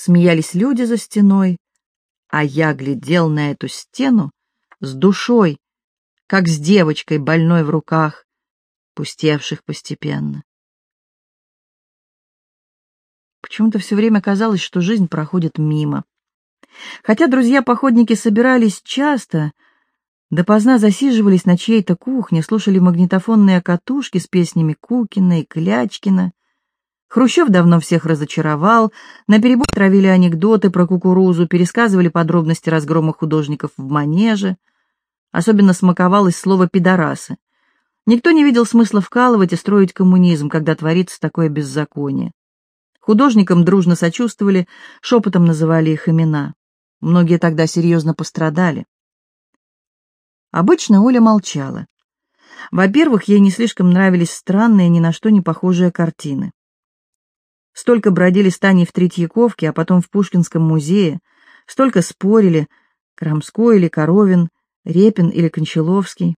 смеялись люди за стеной, а я глядел на эту стену с душой, как с девочкой, больной в руках, пустевших постепенно. Почему-то все время казалось, что жизнь проходит мимо. Хотя друзья-походники собирались часто, допоздна засиживались на чьей-то кухне, слушали магнитофонные катушки с песнями Кукина и Клячкина. Хрущев давно всех разочаровал, наперебой травили анекдоты про кукурузу, пересказывали подробности разгрома художников в манеже. Особенно смаковалось слово «пидорасы». Никто не видел смысла вкалывать и строить коммунизм, когда творится такое беззаконие. Художникам дружно сочувствовали, шепотом называли их имена. Многие тогда серьезно пострадали. Обычно Оля молчала. Во-первых, ей не слишком нравились странные, ни на что не похожие картины. Столько бродили с Таней в Третьяковке, а потом в Пушкинском музее, столько спорили, Крамской или Коровин, Репин или Кончаловский.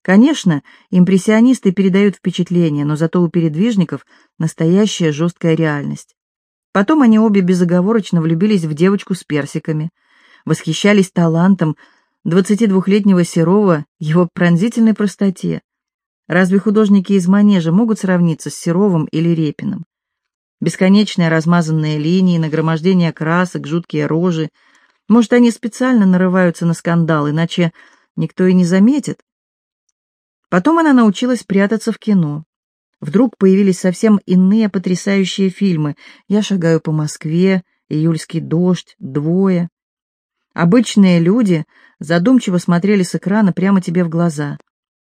Конечно, импрессионисты передают впечатление, но зато у передвижников настоящая жесткая реальность. Потом они обе безоговорочно влюбились в девочку с персиками, восхищались талантом 22-летнего Серова, его пронзительной простоте. Разве художники из манежа могут сравниться с Серовым или Репиным? Бесконечные размазанные линии, нагромождение красок, жуткие рожи. Может, они специально нарываются на скандал, иначе никто и не заметит. Потом она научилась прятаться в кино. Вдруг появились совсем иные потрясающие фильмы «Я шагаю по Москве», «Июльский дождь», «Двое». Обычные люди задумчиво смотрели с экрана прямо тебе в глаза.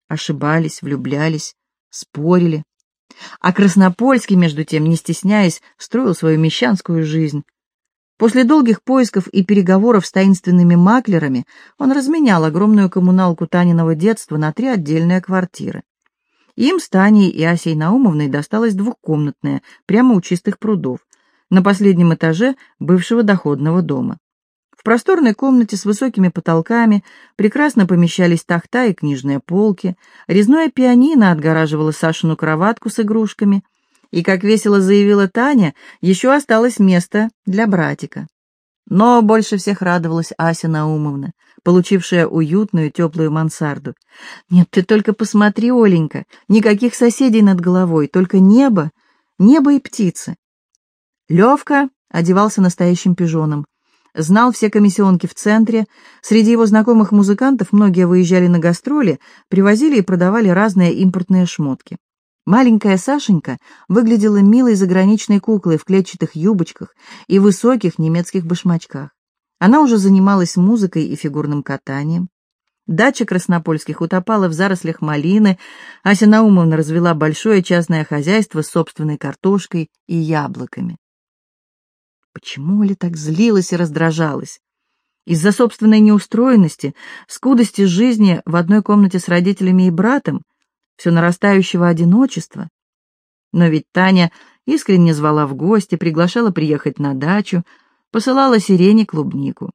Ошибались, влюблялись, спорили. А Краснопольский, между тем, не стесняясь, строил свою мещанскую жизнь. После долгих поисков и переговоров с таинственными маклерами он разменял огромную коммуналку Таниного детства на три отдельные квартиры. Им с Таней и Асей Наумовной досталась двухкомнатная, прямо у чистых прудов, на последнем этаже бывшего доходного дома. Просторной комнате с высокими потолками прекрасно помещались тахта и книжные полки, резное пианино отгораживало Сашину кроватку с игрушками, и, как весело заявила Таня, еще осталось место для братика. Но больше всех радовалась Ася Наумовна, получившая уютную теплую мансарду. «Нет, ты только посмотри, Оленька, никаких соседей над головой, только небо, небо и птицы». Левка одевался настоящим пижоном знал все комиссионки в центре, среди его знакомых музыкантов многие выезжали на гастроли, привозили и продавали разные импортные шмотки. Маленькая Сашенька выглядела милой заграничной куклой в клетчатых юбочках и высоких немецких башмачках. Она уже занималась музыкой и фигурным катанием. Дача Краснопольских утопала в зарослях малины, Ася Наумовна развела большое частное хозяйство с собственной картошкой и яблоками. Почему Оля так злилась и раздражалась? Из-за собственной неустроенности, скудости жизни в одной комнате с родителями и братом, все нарастающего одиночества. Но ведь Таня искренне звала в гости, приглашала приехать на дачу, посылала сирене клубнику.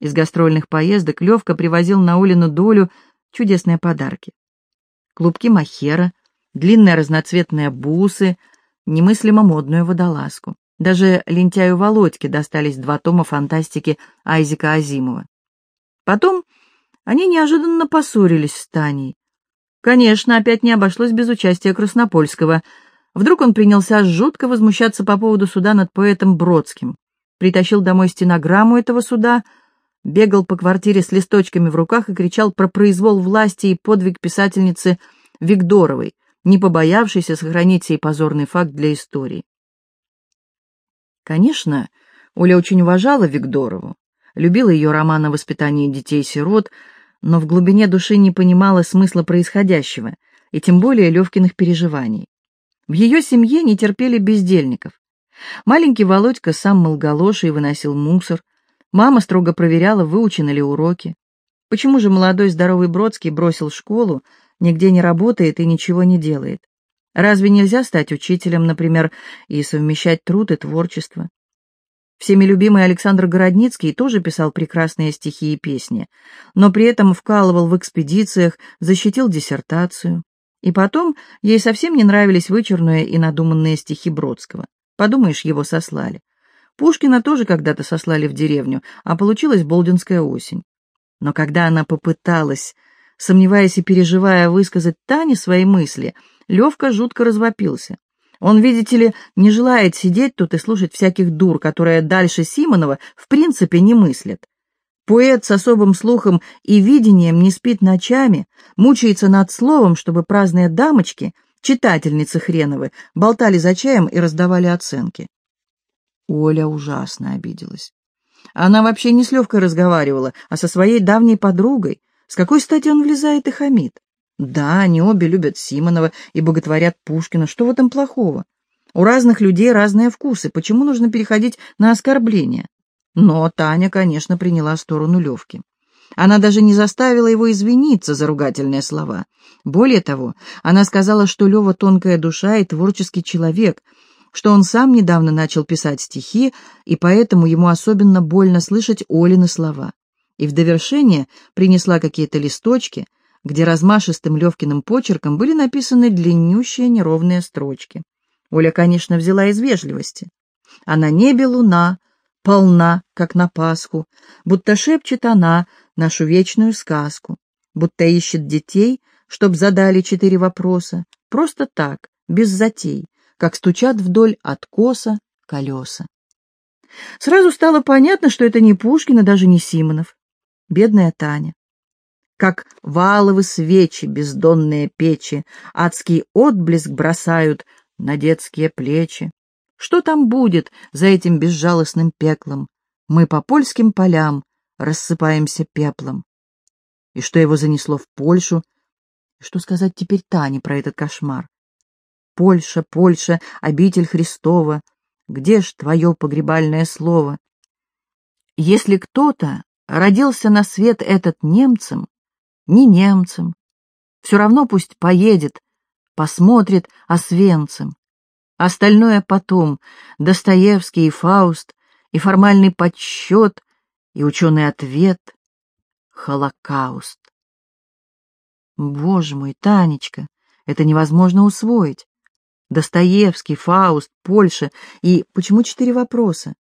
Из гастрольных поездок Левка привозил на Олину долю чудесные подарки. Клубки махера, длинные разноцветные бусы, немыслимо модную водолазку. Даже лентяю Володьке достались два тома фантастики Айзека Азимова. Потом они неожиданно поссорились с Таней. Конечно, опять не обошлось без участия Краснопольского. Вдруг он принялся жутко возмущаться по поводу суда над поэтом Бродским. Притащил домой стенограмму этого суда, бегал по квартире с листочками в руках и кричал про произвол власти и подвиг писательницы Викторовой, не побоявшейся сохранить сей позорный факт для истории. Конечно, Оля очень уважала Викторову, любила ее роман о воспитании детей-сирот, но в глубине души не понимала смысла происходящего, и тем более Левкиных переживаний. В ее семье не терпели бездельников. Маленький Володька сам мыл галоши и выносил мусор. Мама строго проверяла, выучены ли уроки. Почему же молодой здоровый Бродский бросил школу, нигде не работает и ничего не делает? Разве нельзя стать учителем, например, и совмещать труд и творчество? Всеми любимый Александр Городницкий тоже писал прекрасные стихи и песни, но при этом вкалывал в экспедициях, защитил диссертацию. И потом ей совсем не нравились вычурные и надуманные стихи Бродского. Подумаешь, его сослали. Пушкина тоже когда-то сослали в деревню, а получилась Болдинская осень. Но когда она попыталась, сомневаясь и переживая, высказать Тане свои мысли, Левка жутко развопился. Он, видите ли, не желает сидеть тут и слушать всяких дур, которые дальше Симонова в принципе не мыслят. Поэт с особым слухом и видением не спит ночами, мучается над словом, чтобы праздные дамочки, читательницы хреновы, болтали за чаем и раздавали оценки. Оля ужасно обиделась. Она вообще не с Левкой разговаривала, а со своей давней подругой. С какой стати он влезает и хамит? Да, они обе любят Симонова и боготворят Пушкина. Что в этом плохого? У разных людей разные вкусы. Почему нужно переходить на оскорбления? Но Таня, конечно, приняла сторону Левки. Она даже не заставила его извиниться за ругательные слова. Более того, она сказала, что Лева тонкая душа и творческий человек, что он сам недавно начал писать стихи, и поэтому ему особенно больно слышать Олины слова. И в довершение принесла какие-то листочки, где размашистым Левкиным почерком были написаны длиннющие неровные строчки. Оля, конечно, взяла из вежливости. А на небе луна полна, как на Пасху, будто шепчет она нашу вечную сказку, будто ищет детей, чтоб задали четыре вопроса, просто так, без затей, как стучат вдоль откоса колеса. Сразу стало понятно, что это не Пушкин и даже не Симонов. Бедная Таня. Как валовы свечи, бездонные печи, адский отблеск бросают на детские плечи. Что там будет за этим безжалостным пеклом? Мы по польским полям рассыпаемся пеплом. И что его занесло в Польшу? Что сказать теперь Тане про этот кошмар? Польша, Польша, обитель Христова, где ж твое погребальное слово? Если кто-то родился на свет этот немцем, не немцем, все равно пусть поедет, посмотрит освенцем. Остальное потом, Достоевский и Фауст, и формальный подсчет, и ученый ответ — Холокауст. Боже мой, Танечка, это невозможно усвоить. Достоевский, Фауст, Польша. И почему четыре вопроса?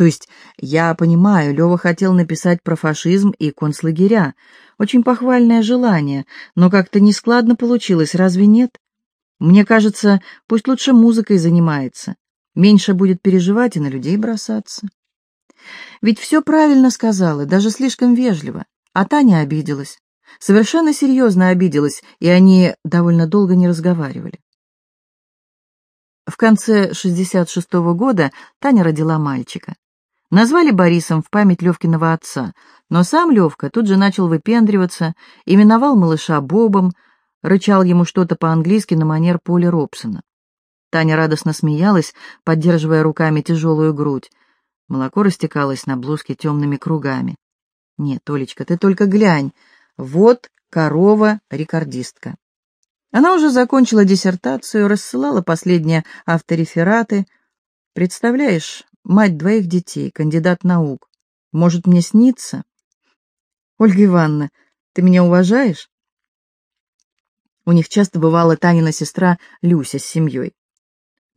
То есть, я понимаю, Лева хотел написать про фашизм и концлагеря. Очень похвальное желание, но как-то нескладно получилось, разве нет? Мне кажется, пусть лучше музыкой занимается. Меньше будет переживать и на людей бросаться. Ведь все правильно сказала, даже слишком вежливо. А Таня обиделась. Совершенно серьезно обиделась, и они довольно долго не разговаривали. В конце 66 -го года Таня родила мальчика. Назвали Борисом в память Левкиного отца, но сам Левка тут же начал выпендриваться, именовал малыша Бобом, рычал ему что-то по-английски на манер Поли Робсона. Таня радостно смеялась, поддерживая руками тяжелую грудь. Молоко растекалось на блузке темными кругами. «Нет, Олечка, ты только глянь. Вот корова-рекордистка». Она уже закончила диссертацию, рассылала последние авторефераты. Представляешь, мать двоих детей, кандидат наук. Может, мне снится? Ольга Ивановна, ты меня уважаешь? У них часто бывала Танина сестра Люся с семьей.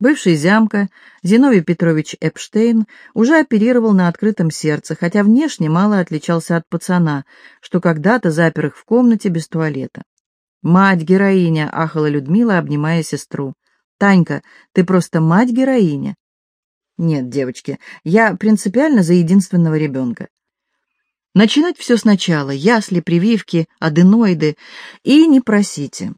Бывший зямка Зиновий Петрович Эпштейн уже оперировал на открытом сердце, хотя внешне мало отличался от пацана, что когда-то запер их в комнате без туалета. «Мать-героиня!» — ахала Людмила, обнимая сестру. «Танька, ты просто мать-героиня!» «Нет, девочки, я принципиально за единственного ребенка. Начинать все сначала, ясли, прививки, аденоиды, и не просите.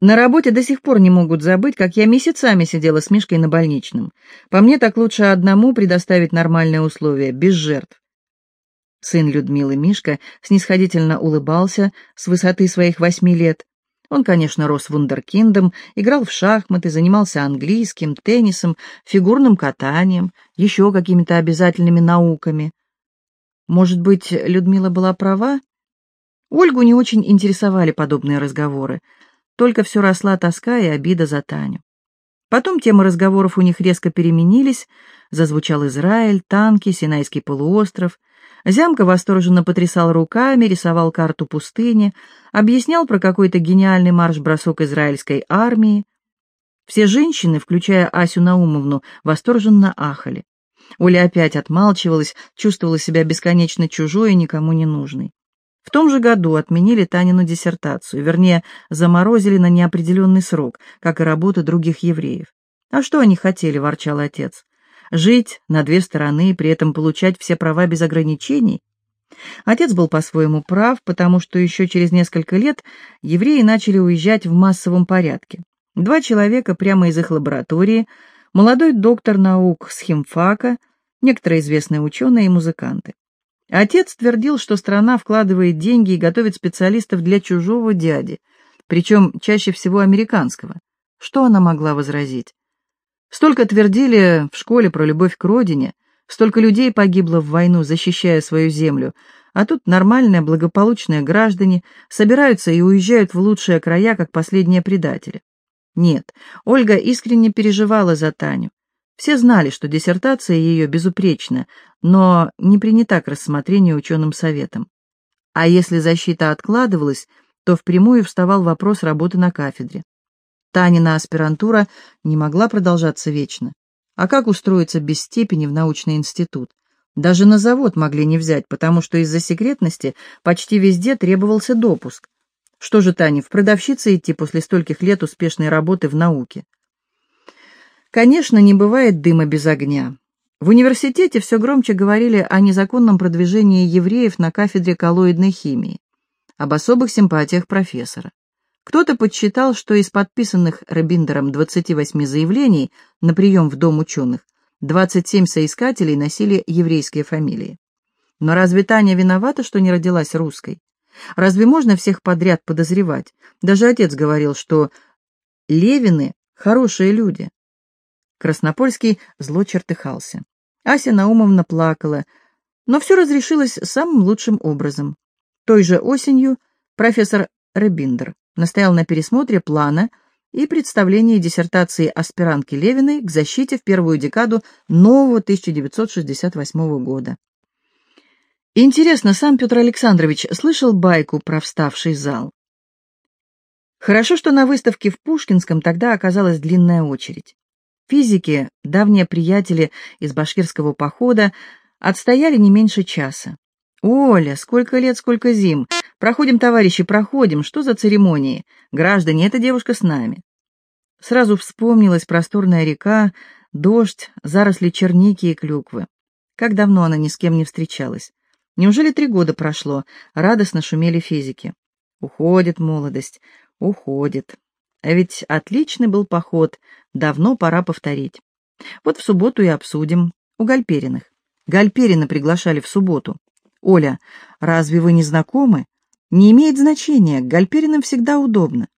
На работе до сих пор не могут забыть, как я месяцами сидела с Мишкой на больничном. По мне так лучше одному предоставить нормальные условия, без жертв. Сын Людмилы Мишка снисходительно улыбался с высоты своих восьми лет. Он, конечно, рос вундеркиндом, играл в шахматы, занимался английским, теннисом, фигурным катанием, еще какими-то обязательными науками. Может быть, Людмила была права? Ольгу не очень интересовали подобные разговоры, только все росла тоска и обида за Таню. Потом темы разговоров у них резко переменились, зазвучал Израиль, танки, Синайский полуостров — Зямка восторженно потрясал руками, рисовал карту пустыни, объяснял про какой-то гениальный марш-бросок израильской армии. Все женщины, включая Асю Наумовну, восторженно ахали. Оля опять отмалчивалась, чувствовала себя бесконечно чужой и никому не нужной. В том же году отменили Танину диссертацию, вернее, заморозили на неопределенный срок, как и работы других евреев. «А что они хотели?» — ворчал отец. «Жить на две стороны и при этом получать все права без ограничений?» Отец был по-своему прав, потому что еще через несколько лет евреи начали уезжать в массовом порядке. Два человека прямо из их лаборатории, молодой доктор наук с химфака, некоторые известные ученые и музыканты. Отец твердил, что страна вкладывает деньги и готовит специалистов для чужого дяди, причем чаще всего американского. Что она могла возразить? Столько твердили в школе про любовь к родине, столько людей погибло в войну, защищая свою землю, а тут нормальные, благополучные граждане собираются и уезжают в лучшие края, как последние предатели. Нет, Ольга искренне переживала за Таню. Все знали, что диссертация ее безупречна, но не принята к рассмотрению ученым советом. А если защита откладывалась, то впрямую вставал вопрос работы на кафедре. Танина аспирантура не могла продолжаться вечно. А как устроиться без степени в научный институт? Даже на завод могли не взять, потому что из-за секретности почти везде требовался допуск. Что же Тане, в продавщице идти после стольких лет успешной работы в науке? Конечно, не бывает дыма без огня. В университете все громче говорили о незаконном продвижении евреев на кафедре коллоидной химии, об особых симпатиях профессора. Кто-то подсчитал, что из подписанных Робиндером 28 заявлений на прием в Дом ученых 27 соискателей носили еврейские фамилии. Но разве Таня виновата, что не родилась русской? Разве можно всех подряд подозревать? Даже отец говорил, что Левины — хорошие люди. Краснопольский зло чертыхался. Ася Наумовна плакала, но все разрешилось самым лучшим образом. Той же осенью профессор Ребиндер настоял на пересмотре плана и представлении диссертации аспирантки Левиной к защите в первую декаду нового 1968 года. Интересно, сам Петр Александрович слышал байку про вставший зал? Хорошо, что на выставке в Пушкинском тогда оказалась длинная очередь. Физики, давние приятели из башкирского похода, отстояли не меньше часа. «Оля, сколько лет, сколько зим! Проходим, товарищи, проходим! Что за церемонии? Граждане, эта девушка с нами!» Сразу вспомнилась просторная река, дождь, заросли черники и клюквы. Как давно она ни с кем не встречалась. Неужели три года прошло? Радостно шумели физики. Уходит молодость, уходит. А ведь отличный был поход, давно пора повторить. Вот в субботу и обсудим. У Гальпериных. Гальперина приглашали в субботу. Оля, разве вы не знакомы? Не имеет значения, к Гальпериным всегда удобно.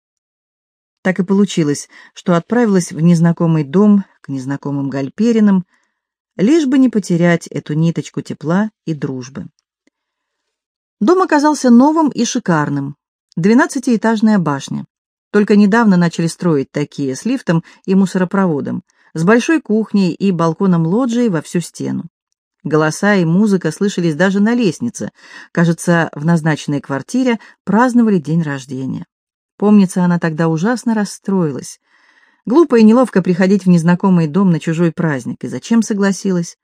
Так и получилось, что отправилась в незнакомый дом к незнакомым Гальперинам, лишь бы не потерять эту ниточку тепла и дружбы. Дом оказался новым и шикарным. Двенадцатиэтажная башня. Только недавно начали строить такие с лифтом и мусоропроводом, с большой кухней и балконом лоджии во всю стену. Голоса и музыка слышались даже на лестнице. Кажется, в назначенной квартире праздновали день рождения. Помнится, она тогда ужасно расстроилась. Глупо и неловко приходить в незнакомый дом на чужой праздник. И зачем согласилась?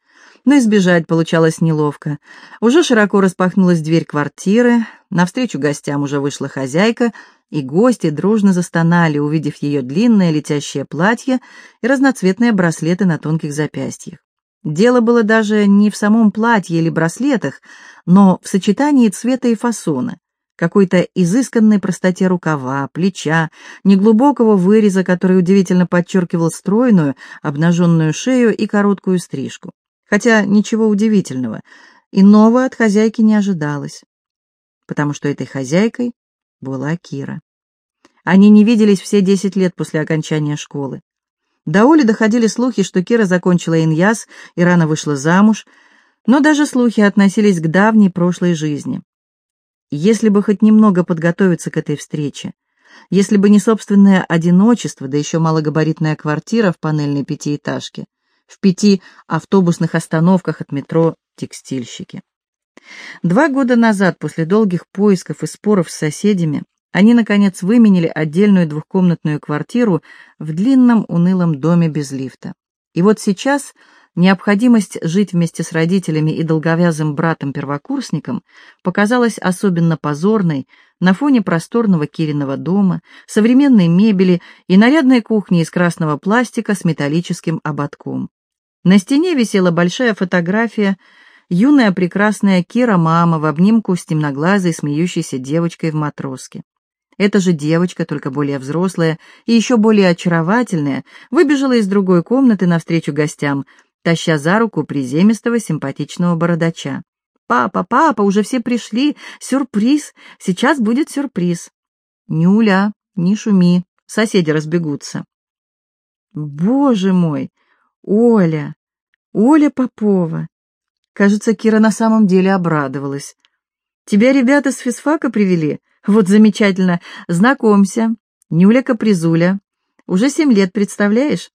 Но избежать получалось неловко. Уже широко распахнулась дверь квартиры, навстречу гостям уже вышла хозяйка — и гости дружно застонали, увидев ее длинное летящее платье и разноцветные браслеты на тонких запястьях. Дело было даже не в самом платье или браслетах, но в сочетании цвета и фасона, какой-то изысканной простоте рукава, плеча, неглубокого выреза, который удивительно подчеркивал стройную, обнаженную шею и короткую стрижку. Хотя ничего удивительного, иного от хозяйки не ожидалось, потому что этой хозяйкой была Кира. Они не виделись все десять лет после окончания школы. До Оли доходили слухи, что Кира закончила иньяс и рано вышла замуж, но даже слухи относились к давней прошлой жизни. Если бы хоть немного подготовиться к этой встрече, если бы не собственное одиночество, да еще малогабаритная квартира в панельной пятиэтажке, в пяти автобусных остановках от метро «Текстильщики». Два года назад, после долгих поисков и споров с соседями, они, наконец, выменили отдельную двухкомнатную квартиру в длинном унылом доме без лифта. И вот сейчас необходимость жить вместе с родителями и долговязым братом-первокурсником показалась особенно позорной на фоне просторного Кириного дома, современной мебели и нарядной кухни из красного пластика с металлическим ободком. На стене висела большая фотография юная прекрасная Кира мама в обнимку с темноглазой смеющейся девочкой в матроске. Эта же девочка, только более взрослая и еще более очаровательная, выбежала из другой комнаты навстречу гостям, таща за руку приземистого симпатичного бородача. «Папа, папа, уже все пришли! Сюрприз! Сейчас будет сюрприз!» «Нюля, не шуми, соседи разбегутся!» «Боже мой! Оля! Оля Попова!» Кажется, Кира на самом деле обрадовалась. «Тебя ребята с физфака привели? Вот замечательно! Знакомься, Нюля Капризуля. Уже семь лет, представляешь?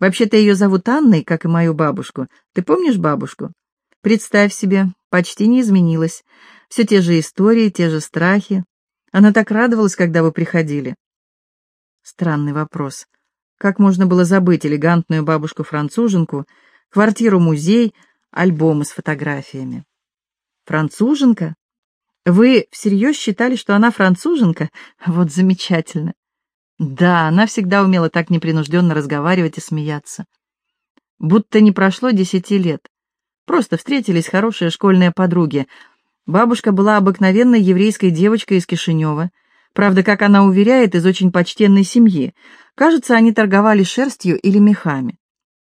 Вообще-то ее зовут Анной, как и мою бабушку. Ты помнишь бабушку? Представь себе, почти не изменилась. Все те же истории, те же страхи. Она так радовалась, когда вы приходили. Странный вопрос. Как можно было забыть элегантную бабушку-француженку, квартиру-музей, альбомы с фотографиями? Француженка? Вы всерьез считали, что она француженка? Вот замечательно. Да, она всегда умела так непринужденно разговаривать и смеяться. Будто не прошло десяти лет. Просто встретились хорошие школьные подруги. Бабушка была обыкновенной еврейской девочкой из Кишинева. Правда, как она уверяет, из очень почтенной семьи. Кажется, они торговали шерстью или мехами.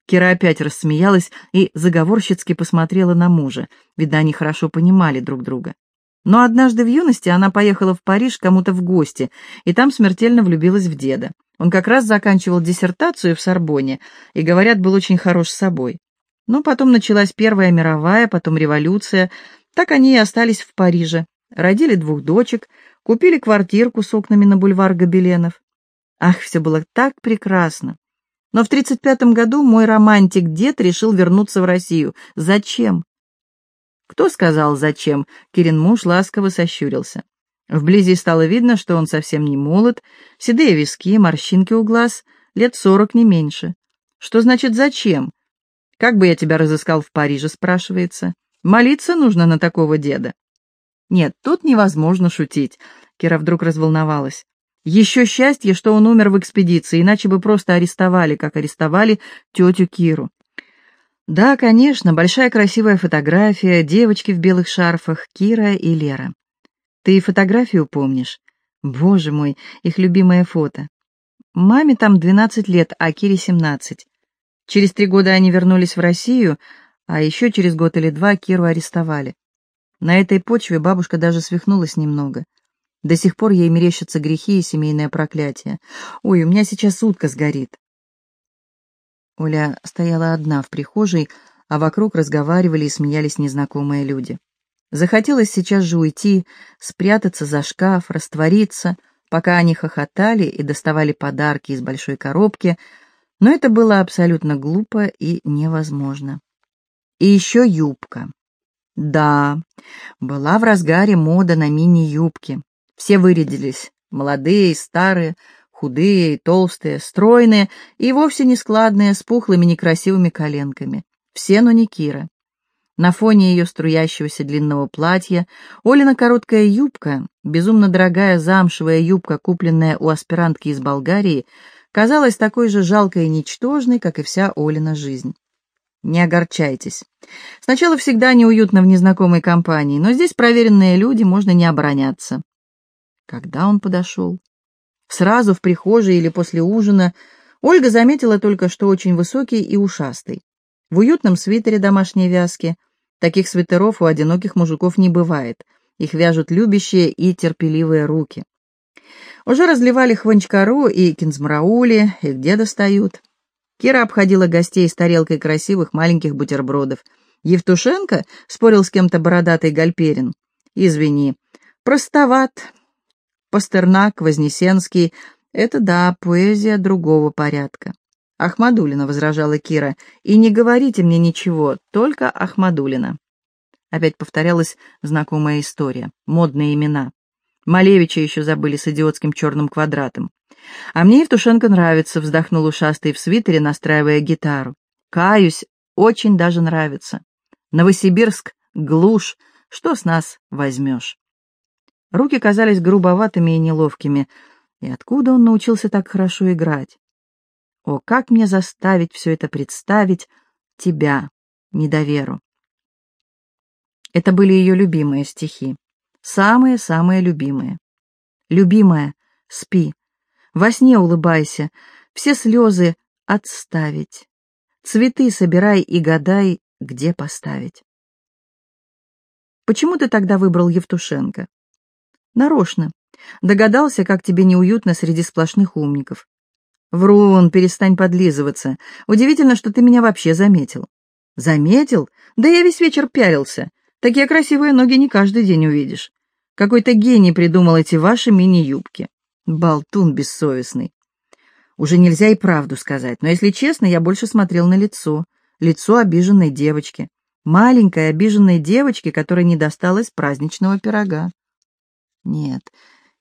Кира опять рассмеялась и заговорщицки посмотрела на мужа. Видно, они хорошо понимали друг друга. Но однажды в юности она поехала в Париж кому-то в гости, и там смертельно влюбилась в деда. Он как раз заканчивал диссертацию в Сорбоне и, говорят, был очень хорош с собой. Но потом началась Первая мировая, потом революция. Так они и остались в Париже. Родили двух дочек, купили квартирку с окнами на бульвар Гобеленов. Ах, все было так прекрасно. Но в 35-м году мой романтик-дед решил вернуться в Россию. Зачем? «Кто сказал, зачем?» Кирин муж ласково сощурился. Вблизи стало видно, что он совсем не молод, седые виски, морщинки у глаз, лет сорок не меньше. «Что значит зачем?» «Как бы я тебя разыскал в Париже?» — спрашивается. «Молиться нужно на такого деда». «Нет, тут невозможно шутить», — Кира вдруг разволновалась. «Еще счастье, что он умер в экспедиции, иначе бы просто арестовали, как арестовали тетю Киру. Да, конечно, большая красивая фотография, девочки в белых шарфах, Кира и Лера. Ты фотографию помнишь? Боже мой, их любимое фото. Маме там 12 лет, а Кире 17. Через три года они вернулись в Россию, а еще через год или два Киру арестовали. На этой почве бабушка даже свихнулась немного. До сих пор ей мерещатся грехи и семейное проклятие. Ой, у меня сейчас утка сгорит. Оля стояла одна в прихожей, а вокруг разговаривали и смеялись незнакомые люди. Захотелось сейчас же уйти, спрятаться за шкаф, раствориться, пока они хохотали и доставали подарки из большой коробки, но это было абсолютно глупо и невозможно. И еще юбка. Да, была в разгаре мода на мини-юбки. Все вырядились, молодые и старые, худые и толстые, стройные и вовсе не складные, с пухлыми некрасивыми коленками. Все, но не Кира. На фоне ее струящегося длинного платья Олина короткая юбка, безумно дорогая замшевая юбка, купленная у аспирантки из Болгарии, казалась такой же жалкой и ничтожной, как и вся Олина жизнь. Не огорчайтесь. Сначала всегда неуютно в незнакомой компании, но здесь проверенные люди, можно не обороняться. Когда он подошел? Сразу в прихожей или после ужина Ольга заметила только, что очень высокий и ушастый. В уютном свитере домашней вязки. Таких свитеров у одиноких мужиков не бывает. Их вяжут любящие и терпеливые руки. Уже разливали хванчкару и кинзмраули, и где достают. Кира обходила гостей с тарелкой красивых маленьких бутербродов. Евтушенко спорил с кем-то бородатый Гальперин. «Извини, простоват, Пастернак, Вознесенский — это, да, поэзия другого порядка. Ахмадулина, — возражала Кира, — и не говорите мне ничего, только Ахмадулина. Опять повторялась знакомая история, модные имена. Малевича еще забыли с идиотским черным квадратом. А мне Евтушенко нравится, вздохнул ушастый в свитере, настраивая гитару. Каюсь, очень даже нравится. Новосибирск — глушь, что с нас возьмешь? Руки казались грубоватыми и неловкими. И откуда он научился так хорошо играть? О, как мне заставить все это представить тебя, недоверу? Это были ее любимые стихи. Самые-самые любимые. Любимая, спи. Во сне улыбайся. Все слезы отставить. Цветы собирай и гадай, где поставить. Почему ты тогда выбрал Евтушенко? Нарочно. Догадался, как тебе неуютно среди сплошных умников. Врун, перестань подлизываться. Удивительно, что ты меня вообще заметил. Заметил? Да я весь вечер пялился. Такие красивые ноги не каждый день увидишь. Какой-то гений придумал эти ваши мини-юбки. Болтун бессовестный. Уже нельзя и правду сказать, но, если честно, я больше смотрел на лицо. Лицо обиженной девочки. Маленькой обиженной девочки, которой не досталось праздничного пирога. Нет,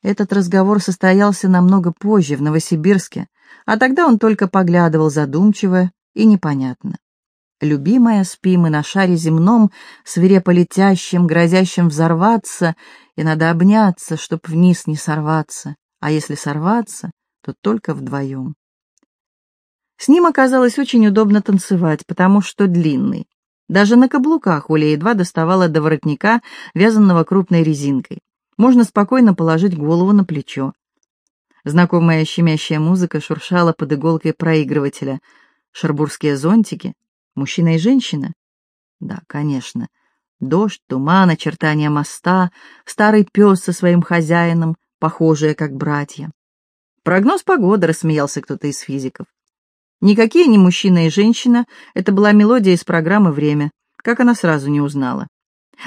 этот разговор состоялся намного позже, в Новосибирске, а тогда он только поглядывал задумчиво и непонятно. Любимая, спи мы на шаре земном, свирепо летящем, грозящем взорваться, и надо обняться, чтоб вниз не сорваться, а если сорваться, то только вдвоем. С ним оказалось очень удобно танцевать, потому что длинный. Даже на каблуках Оля едва доставала до воротника, вязанного крупной резинкой можно спокойно положить голову на плечо. Знакомая щемящая музыка шуршала под иголкой проигрывателя. Шарбурские зонтики? Мужчина и женщина? Да, конечно. Дождь, туман, очертания моста, старый пес со своим хозяином, похожие как братья. Прогноз погоды, рассмеялся кто-то из физиков. Никакие не мужчина и женщина, это была мелодия из программы «Время», как она сразу не узнала.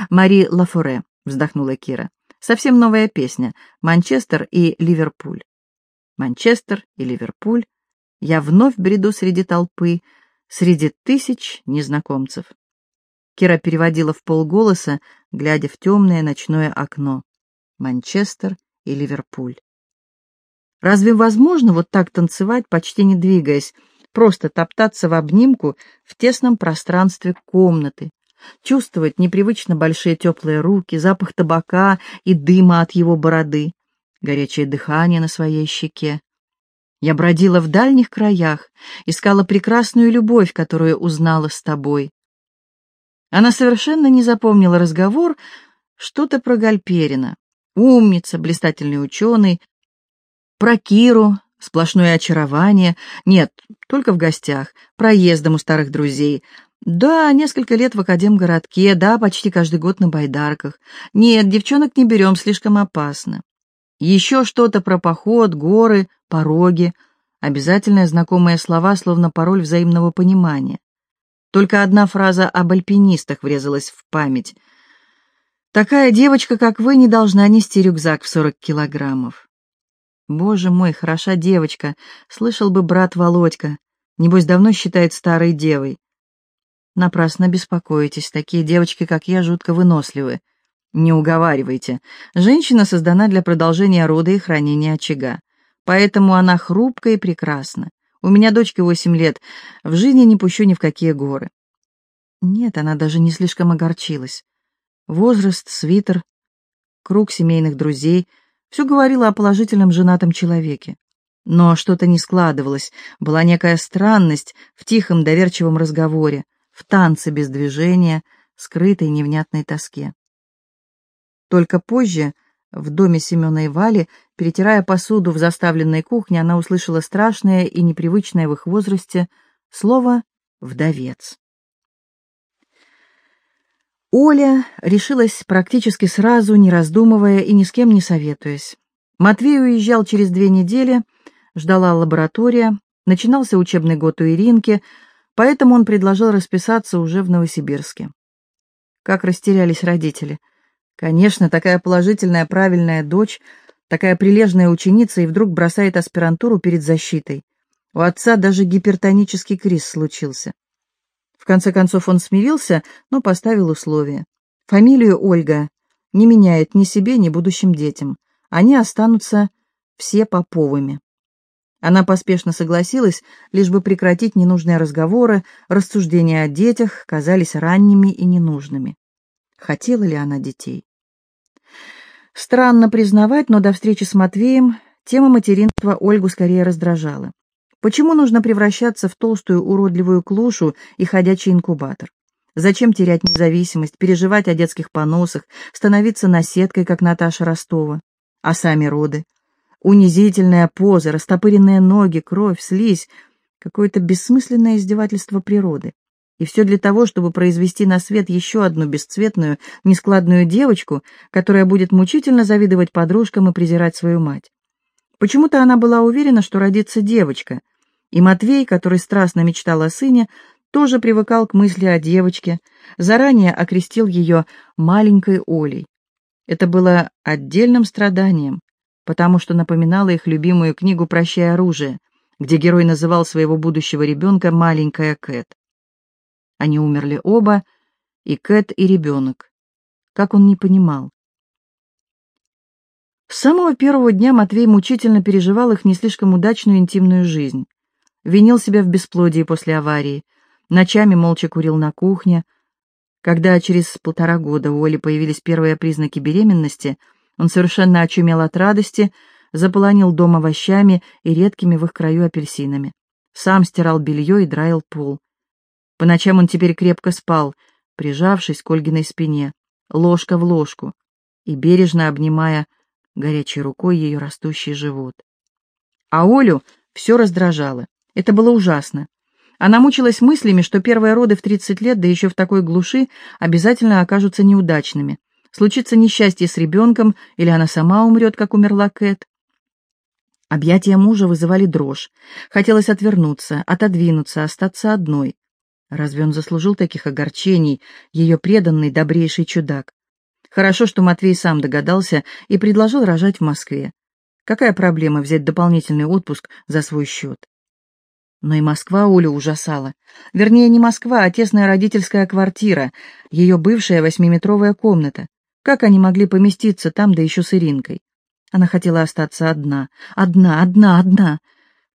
«Мари Лафоре», — вздохнула Кира. Совсем новая песня «Манчестер и Ливерпуль». Манчестер и Ливерпуль. Я вновь бреду среди толпы, среди тысяч незнакомцев. Кира переводила в полголоса, глядя в темное ночное окно. Манчестер и Ливерпуль. Разве возможно вот так танцевать, почти не двигаясь, просто топтаться в обнимку в тесном пространстве комнаты, чувствовать непривычно большие теплые руки, запах табака и дыма от его бороды, горячее дыхание на своей щеке. Я бродила в дальних краях, искала прекрасную любовь, которую узнала с тобой. Она совершенно не запомнила разговор, что-то про Гальперина. Умница, блистательный ученый, про Киру, сплошное очарование. Нет, только в гостях, проездом у старых друзей, да, несколько лет в академгородке, да, почти каждый год на байдарках. Нет, девчонок не берем, слишком опасно. Еще что-то про поход, горы, пороги. Обязательные знакомые слова, словно пароль взаимного понимания. Только одна фраза об альпинистах врезалась в память. «Такая девочка, как вы, не должна нести рюкзак в сорок килограммов». «Боже мой, хороша девочка», — слышал бы брат Володька. Небось, давно считает старой девой. Напрасно беспокоитесь, такие девочки, как я, жутко выносливы. Не уговаривайте. Женщина создана для продолжения рода и хранения очага. Поэтому она хрупкая и прекрасна. У меня дочке восемь лет, в жизни не пущу ни в какие горы. Нет, она даже не слишком огорчилась. Возраст, свитер, круг семейных друзей — все говорило о положительном женатом человеке. Но что-то не складывалось, была некая странность в тихом доверчивом разговоре, в танце без движения, скрытой невнятной тоске. Только позже, в доме Семена и Вали, перетирая посуду в заставленной кухне, она услышала страшное и непривычное в их возрасте слово «вдовец». Оля решилась практически сразу, не раздумывая и ни с кем не советуясь. Матвей уезжал через две недели, ждала лаборатория, начинался учебный год у Иринки, Поэтому он предложил расписаться уже в Новосибирске. Как растерялись родители. Конечно, такая положительная, правильная дочь, такая прилежная ученица и вдруг бросает аспирантуру перед защитой. У отца даже гипертонический криз случился. В конце концов он смирился, но поставил условие. Фамилию Ольга не меняет ни себе, ни будущим детям. Они останутся все Поповыми. Она поспешно согласилась, лишь бы прекратить ненужные разговоры, рассуждения о детях казались ранними и ненужными. Хотела ли она детей? Странно признавать, но до встречи с Матвеем тема материнства Ольгу скорее раздражала. Почему нужно превращаться в толстую уродливую клушу и ходячий инкубатор? Зачем терять независимость, переживать о детских поносах, становиться наседкой, как Наташа Ростова? А сами роды? Унизительная поза, растопыренные ноги, кровь, слизь. Какое-то бессмысленное издевательство природы. И все для того, чтобы произвести на свет еще одну бесцветную, нескладную девочку, которая будет мучительно завидовать подружкам и презирать свою мать. Почему-то она была уверена, что родится девочка, и Матвей, который страстно мечтал о сыне, тоже привыкал к мысли о девочке, заранее окрестил ее маленькой Олей. Это было отдельным страданием, потому что напоминало их любимую книгу «Прощай оружие», где герой называл своего будущего ребенка «маленькая Кэт». Они умерли оба, и Кэт, и ребенок. Как он не понимал. С самого первого дня Матвей мучительно переживал их не слишком удачную интимную жизнь. Винил себя в бесплодии после аварии, ночами молча курил на кухне. Когда через полтора года у Оли появились первые признаки беременности — он совершенно очумел от радости, заполонил дом овощами и редкими в их краю апельсинами. Сам стирал белье и драил пол. По ночам он теперь крепко спал, прижавшись к Ольгиной спине, ложка в ложку, и бережно обнимая горячей рукой ее растущий живот. А Олю все раздражало. Это было ужасно. Она мучилась мыслями, что первые роды в 30 лет, да еще в такой глуши, обязательно окажутся неудачными случится несчастье с ребенком, или она сама умрет, как умерла Кэт. Объятия мужа вызывали дрожь. Хотелось отвернуться, отодвинуться, остаться одной. Разве он заслужил таких огорчений, ее преданный, добрейший чудак? Хорошо, что Матвей сам догадался и предложил рожать в Москве. Какая проблема взять дополнительный отпуск за свой счет? Но и Москва Олю ужасала. Вернее, не Москва, а тесная родительская квартира, ее бывшая восьмиметровая комната. Как они могли поместиться там, да еще с Иринкой? Она хотела остаться одна, одна, одна, одна.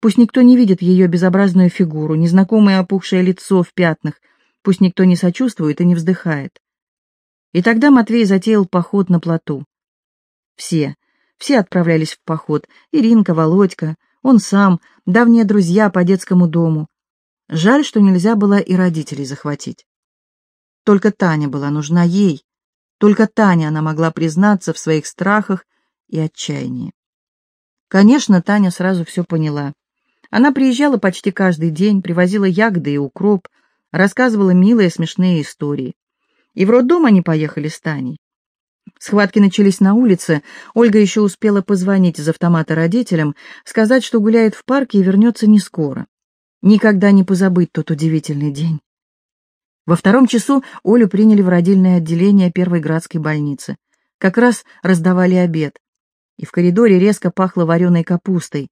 Пусть никто не видит ее безобразную фигуру, незнакомое опухшее лицо в пятнах, пусть никто не сочувствует и не вздыхает. И тогда Матвей затеял поход на плоту. Все, все отправлялись в поход. Иринка, Володька, он сам, давние друзья по детскому дому. Жаль, что нельзя было и родителей захватить. Только Таня была нужна ей, только Таня она могла признаться в своих страхах и отчаянии. Конечно, Таня сразу все поняла. Она приезжала почти каждый день, привозила ягоды и укроп, рассказывала милые смешные истории. И в роддом они поехали с Таней. Схватки начались на улице, Ольга еще успела позвонить из автомата родителям, сказать, что гуляет в парке и вернется не скоро. Никогда не позабыть тот удивительный день. Во втором часу Олю приняли в родильное отделение первой градской больницы. Как раз раздавали обед. И в коридоре резко пахло вареной капустой.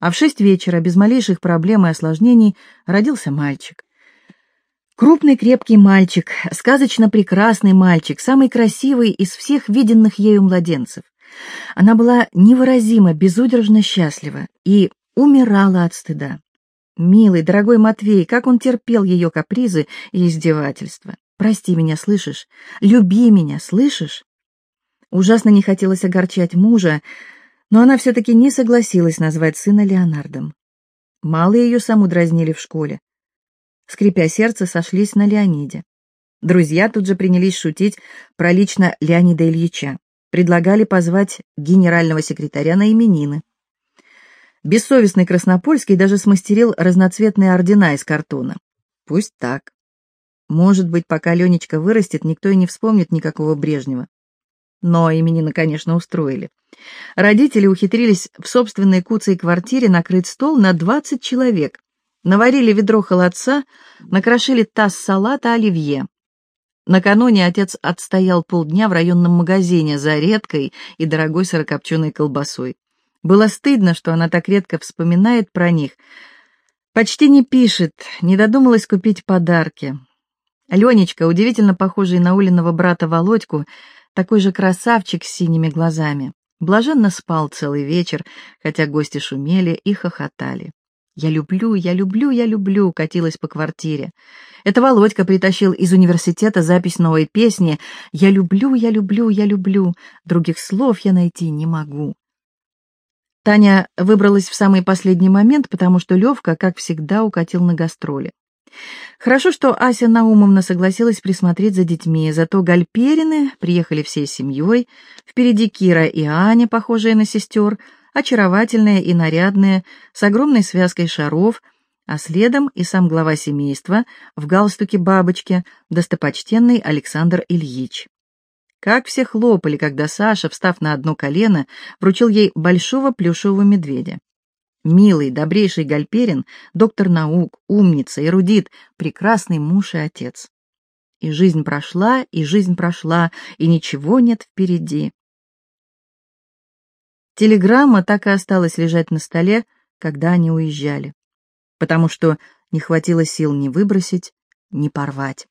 А в шесть вечера, без малейших проблем и осложнений, родился мальчик. Крупный крепкий мальчик, сказочно прекрасный мальчик, самый красивый из всех виденных ею младенцев. Она была невыразимо, безудержно счастлива и умирала от стыда. Милый, дорогой Матвей, как он терпел ее капризы и издевательства. Прости меня, слышишь? Люби меня, слышишь? Ужасно не хотелось огорчать мужа, но она все-таки не согласилась назвать сына Леонардом. Мало ее саму дразнили в школе. Скрипя сердце, сошлись на Леониде. Друзья тут же принялись шутить про лично Леонида Ильича. Предлагали позвать генерального секретаря на именины. Бессовестный Краснопольский даже смастерил разноцветные ордена из картона. Пусть так. Может быть, пока Ленечка вырастет, никто и не вспомнит никакого Брежнева. Но именины, конечно, устроили. Родители ухитрились в собственной куцей квартире накрыть стол на 20 человек. Наварили ведро холодца, накрошили таз салата оливье. Накануне отец отстоял полдня в районном магазине за редкой и дорогой сырокопченой колбасой. Было стыдно, что она так редко вспоминает про них. Почти не пишет, не додумалась купить подарки. Ленечка, удивительно похожий на Улиного брата Володьку, такой же красавчик с синими глазами. Блаженно спал целый вечер, хотя гости шумели и хохотали. «Я люблю, я люблю, я люблю» катилась по квартире. Это Володька притащил из университета запись новой песни «Я люблю, я люблю, я люблю». Других слов я найти не могу. Таня выбралась в самый последний момент, потому что Левка, как всегда, укатил на гастроли. Хорошо, что Ася Наумовна согласилась присмотреть за детьми, зато Гальперины приехали всей семьей, впереди Кира и Аня, похожие на сестер, очаровательные и нарядные, с огромной связкой шаров, а следом и сам глава семейства в галстуке бабочки, достопочтенный Александр Ильич. Как все хлопали, когда Саша, встав на одно колено, вручил ей большого плюшевого медведя. Милый, добрейший Гальперин, доктор наук, умница, эрудит, прекрасный муж и отец. И жизнь прошла, и жизнь прошла, и ничего нет впереди. Телеграмма так и осталась лежать на столе, когда они уезжали, потому что не хватило сил ни выбросить, ни порвать.